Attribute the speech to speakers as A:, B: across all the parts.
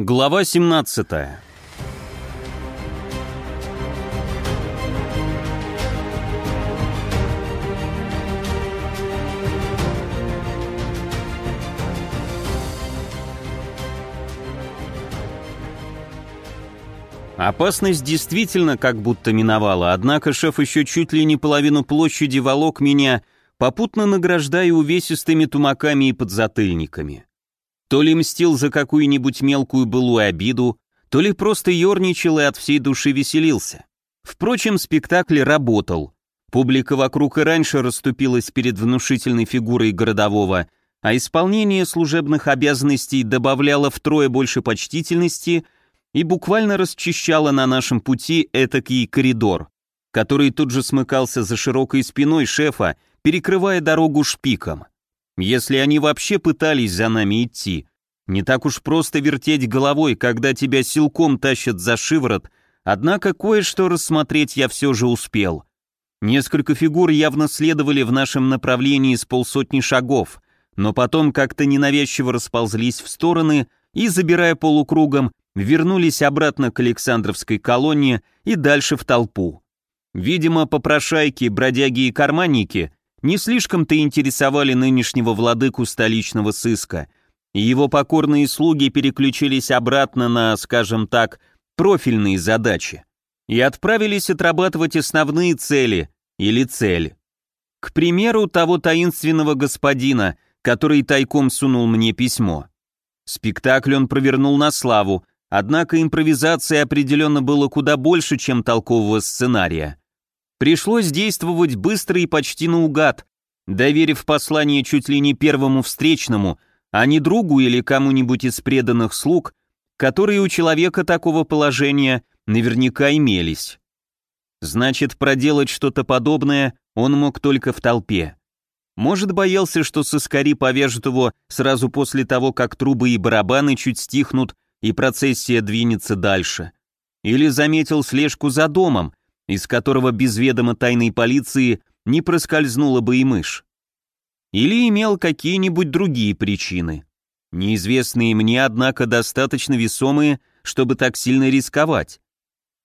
A: Глава 17 Опасность действительно как будто миновала, однако шеф еще чуть ли не половину площади волок меня, попутно награждая увесистыми тумаками и подзатыльниками. То ли мстил за какую-нибудь мелкую былую обиду, то ли просто ерничал и от всей души веселился. Впрочем, спектакль работал. Публика вокруг и раньше расступилась перед внушительной фигурой городового, а исполнение служебных обязанностей добавляло втрое больше почтительности – и буквально расчищала на нашем пути этакий коридор, который тут же смыкался за широкой спиной шефа, перекрывая дорогу шпиком. Если они вообще пытались за нами идти, не так уж просто вертеть головой, когда тебя силком тащат за шиворот, однако кое-что рассмотреть я все же успел. Несколько фигур явно следовали в нашем направлении с полсотни шагов, но потом как-то ненавязчиво расползлись в стороны и, забирая полукругом, вернулись обратно к Александровской колонне и дальше в толпу. Видимо, попрошайки, бродяги и карманники не слишком-то интересовали нынешнего владыку столичного сыска, и его покорные слуги переключились обратно на, скажем так, профильные задачи и отправились отрабатывать основные цели или цели. К примеру, того таинственного господина, который тайком сунул мне письмо. Спектакль он провернул на славу, Однако импровизации определенно было куда больше, чем толкового сценария. Пришлось действовать быстро и почти наугад, доверив послание чуть ли не первому встречному, а не другу или кому-нибудь из преданных слуг, которые у человека такого положения наверняка имелись. Значит, проделать что-то подобное он мог только в толпе. Может, боялся, что соскари повяжут его сразу после того, как трубы и барабаны чуть стихнут, и процессия двинется дальше. Или заметил слежку за домом, из которого без ведома тайной полиции не проскользнула бы и мышь. Или имел какие-нибудь другие причины. Неизвестные мне, однако, достаточно весомые, чтобы так сильно рисковать.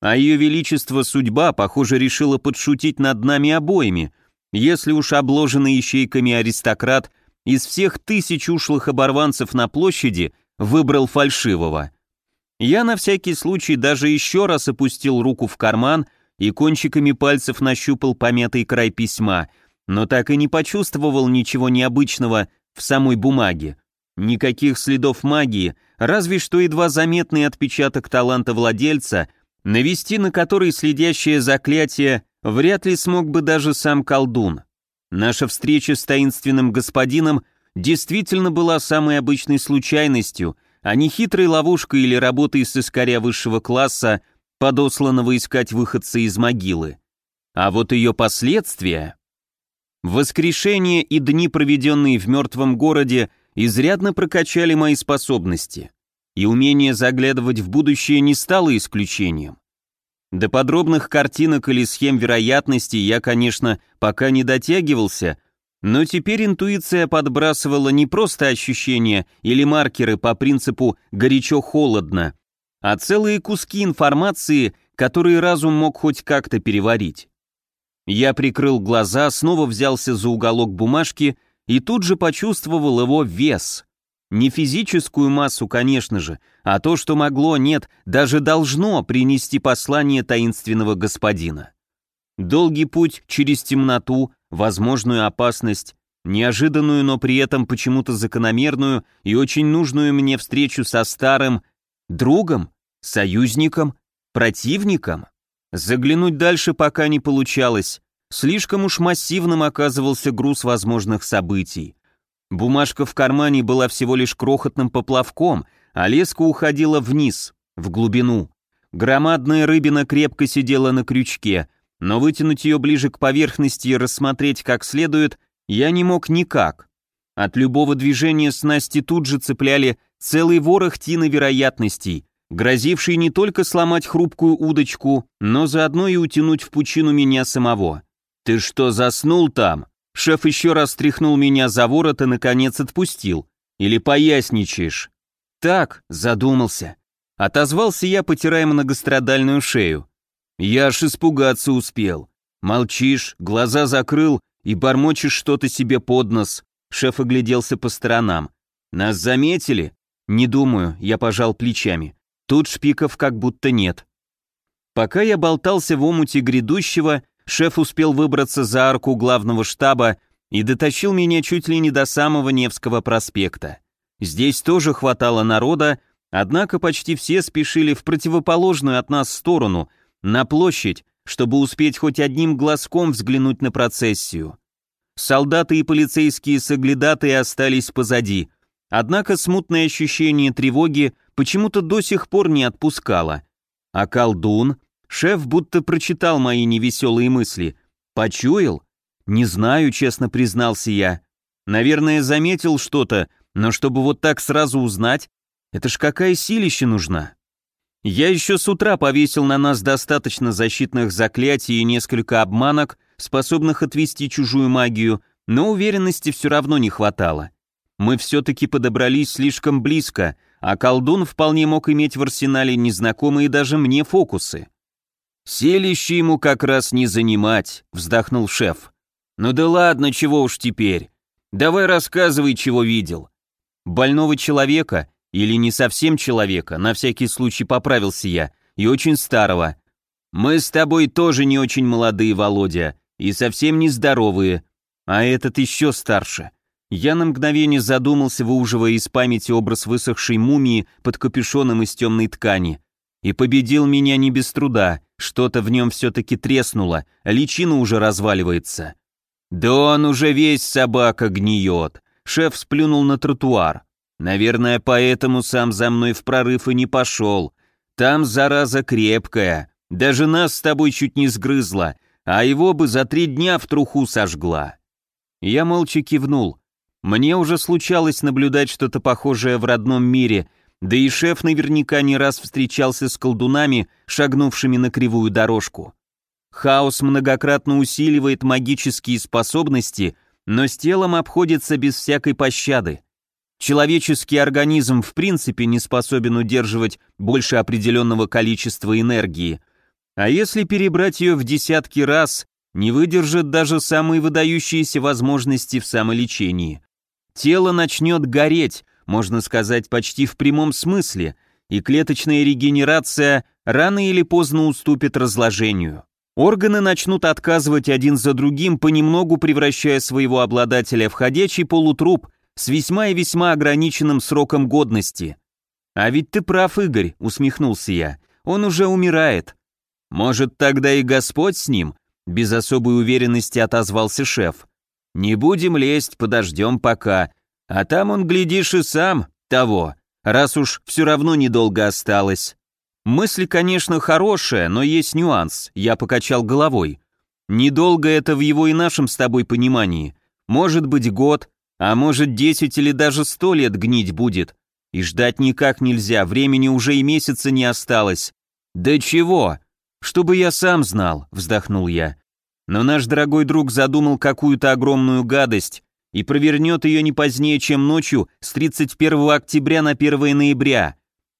A: А ее величество судьба, похоже, решила подшутить над нами обоими, если уж обложенный ищейками аристократ из всех тысяч ушлых оборванцев на площади выбрал фальшивого. Я на всякий случай даже еще раз опустил руку в карман и кончиками пальцев нащупал помятый край письма, но так и не почувствовал ничего необычного в самой бумаге. Никаких следов магии, разве что едва заметный отпечаток таланта владельца, навести на который следящее заклятие вряд ли смог бы даже сам колдун. Наша встреча с таинственным господином действительно была самой обычной случайностью, а не хитрой ловушкой или работой сыскаря высшего класса, подосланного искать выходца из могилы. А вот ее последствия... Воскрешение и дни, проведенные в мертвом городе, изрядно прокачали мои способности, и умение заглядывать в будущее не стало исключением. До подробных картинок или схем вероятности я, конечно, пока не дотягивался, но теперь интуиция подбрасывала не просто ощущения или маркеры по принципу «горячо-холодно», а целые куски информации, которые разум мог хоть как-то переварить. Я прикрыл глаза, снова взялся за уголок бумажки и тут же почувствовал его вес. Не физическую массу, конечно же, а то, что могло, нет, даже должно принести послание таинственного господина. Долгий путь через темноту, возможную опасность, неожиданную, но при этом почему-то закономерную и очень нужную мне встречу со старым другом, союзником, противником. Заглянуть дальше пока не получалось, слишком уж массивным оказывался груз возможных событий. Бумажка в кармане была всего лишь крохотным поплавком, а леска уходила вниз, в глубину. Громадная рыбина крепко сидела на крючке, но вытянуть ее ближе к поверхности и рассмотреть как следует я не мог никак. От любого движения снасти тут же цепляли целый ворох тины вероятностей, грозивший не только сломать хрупкую удочку, но заодно и утянуть в пучину меня самого. «Ты что, заснул там?» Шеф еще раз тряхнул меня за ворот и, наконец, отпустил. «Или поясничаешь?» «Так», задумался. Отозвался я, потирая многострадальную шею. Я аж испугаться успел. Молчишь, глаза закрыл и бормочешь что-то себе под нос. Шеф огляделся по сторонам. Нас заметили? Не думаю, я пожал плечами. Тут шпиков как будто нет. Пока я болтался в омуте грядущего, шеф успел выбраться за арку главного штаба и дотащил меня чуть ли не до самого Невского проспекта. Здесь тоже хватало народа, однако почти все спешили в противоположную от нас сторону, на площадь, чтобы успеть хоть одним глазком взглянуть на процессию. Солдаты и полицейские соглядатые остались позади, однако смутное ощущение тревоги почему-то до сих пор не отпускало. А колдун, шеф будто прочитал мои невеселые мысли, почуял? Не знаю, честно признался я. Наверное, заметил что-то, но чтобы вот так сразу узнать, это ж какая силища нужна. Я еще с утра повесил на нас достаточно защитных заклятий и несколько обманок, способных отвести чужую магию, но уверенности все равно не хватало. Мы все-таки подобрались слишком близко, а колдун вполне мог иметь в арсенале незнакомые даже мне фокусы. «Селище ему как раз не занимать», — вздохнул шеф. «Ну да ладно, чего уж теперь. Давай рассказывай, чего видел». Больного человека или не совсем человека, на всякий случай поправился я, и очень старого. Мы с тобой тоже не очень молодые, Володя, и совсем не здоровые, а этот еще старше. Я на мгновение задумался, выуживая из памяти образ высохшей мумии под капюшоном из темной ткани. И победил меня не без труда, что-то в нем все-таки треснуло, личина уже разваливается. Да он уже весь собака гниет. Шеф сплюнул на тротуар. Наверное, поэтому сам за мной в прорыв и не пошел. Там зараза крепкая, даже нас с тобой чуть не сгрызла, а его бы за три дня в труху сожгла. Я молча кивнул. Мне уже случалось наблюдать что-то похожее в родном мире, да и шеф наверняка не раз встречался с колдунами, шагнувшими на кривую дорожку. Хаос многократно усиливает магические способности, но с телом обходится без всякой пощады. Человеческий организм в принципе не способен удерживать больше определенного количества энергии, а если перебрать ее в десятки раз, не выдержит даже самые выдающиеся возможности в самолечении. Тело начнет гореть, можно сказать, почти в прямом смысле, и клеточная регенерация рано или поздно уступит разложению. Органы начнут отказывать один за другим, понемногу превращая своего обладателя в ходячий полутруп, с весьма и весьма ограниченным сроком годности. А ведь ты прав, Игорь, усмехнулся я. Он уже умирает. Может, тогда и Господь с ним? Без особой уверенности отозвался шеф. Не будем лезть, подождем пока. А там он, глядишь, и сам того, раз уж все равно недолго осталось. Мысль, конечно, хорошая, но есть нюанс, я покачал головой. Недолго это в его и нашем с тобой понимании. Может быть год, а может, 10 или даже 100 лет гнить будет. И ждать никак нельзя, времени уже и месяца не осталось. Да чего? Чтобы я сам знал, вздохнул я. Но наш дорогой друг задумал какую-то огромную гадость и провернет ее не позднее, чем ночью с 31 октября на 1 ноября.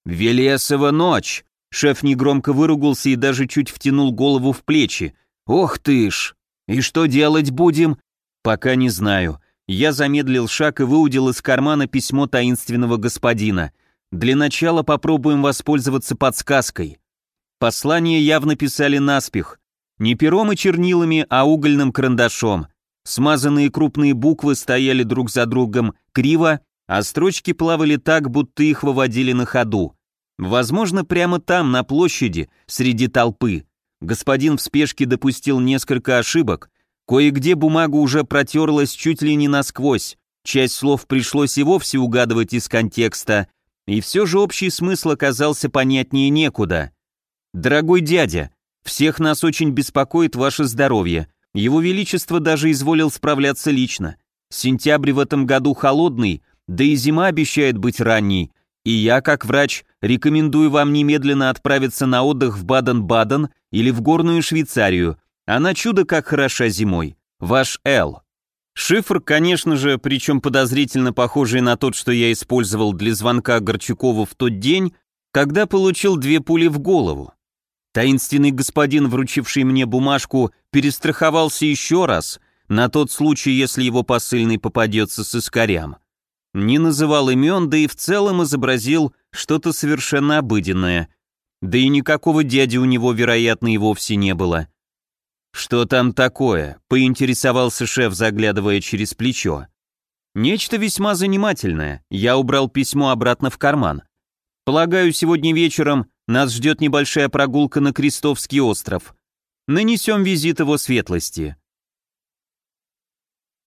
A: Велесова ночь! Шеф негромко выругался и даже чуть втянул голову в плечи. Ох ты ж! И что делать будем? Пока не знаю. Я замедлил шаг и выудил из кармана письмо таинственного господина. Для начала попробуем воспользоваться подсказкой. Послание явно писали наспех. Не пером и чернилами, а угольным карандашом. Смазанные крупные буквы стояли друг за другом криво, а строчки плавали так, будто их выводили на ходу. Возможно, прямо там, на площади, среди толпы. Господин в спешке допустил несколько ошибок, Кое-где бумага уже протерлась чуть ли не насквозь, часть слов пришлось и вовсе угадывать из контекста, и все же общий смысл оказался понятнее некуда. «Дорогой дядя, всех нас очень беспокоит ваше здоровье. Его Величество даже изволил справляться лично. Сентябрь в этом году холодный, да и зима обещает быть ранней, и я, как врач, рекомендую вам немедленно отправиться на отдых в Баден-Баден или в горную Швейцарию, она чудо как хороша зимой. Ваш Л. Шифр, конечно же, причем подозрительно похожий на тот, что я использовал для звонка Горчакову в тот день, когда получил две пули в голову. Таинственный господин, вручивший мне бумажку, перестраховался еще раз, на тот случай, если его посыльный попадется с искорям. Не называл имен, да и в целом изобразил что-то совершенно обыденное. Да и никакого дяди у него, вероятно, и вовсе не было. «Что там такое?» — поинтересовался шеф, заглядывая через плечо. «Нечто весьма занимательное. Я убрал письмо обратно в карман. Полагаю, сегодня вечером нас ждет небольшая прогулка на Крестовский остров. Нанесем визит его светлости.